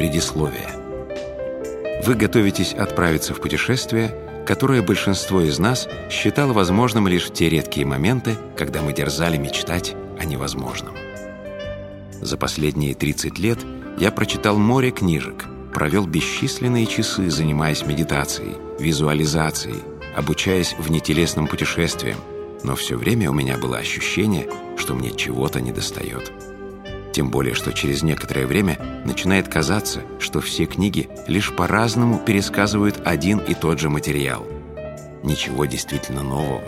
Предисловие. Вы готовитесь отправиться в путешествие, которое большинство из нас считало возможным лишь в те редкие моменты, когда мы дерзали мечтать о невозможном. За последние 30 лет я прочитал море книжек, провел бесчисленные часы, занимаясь медитацией, визуализацией, обучаясь внетелесным путешествиям, но все время у меня было ощущение, что мне чего-то недостает. Тем более, что через некоторое время начинает казаться, что все книги лишь по-разному пересказывают один и тот же материал. Ничего действительно нового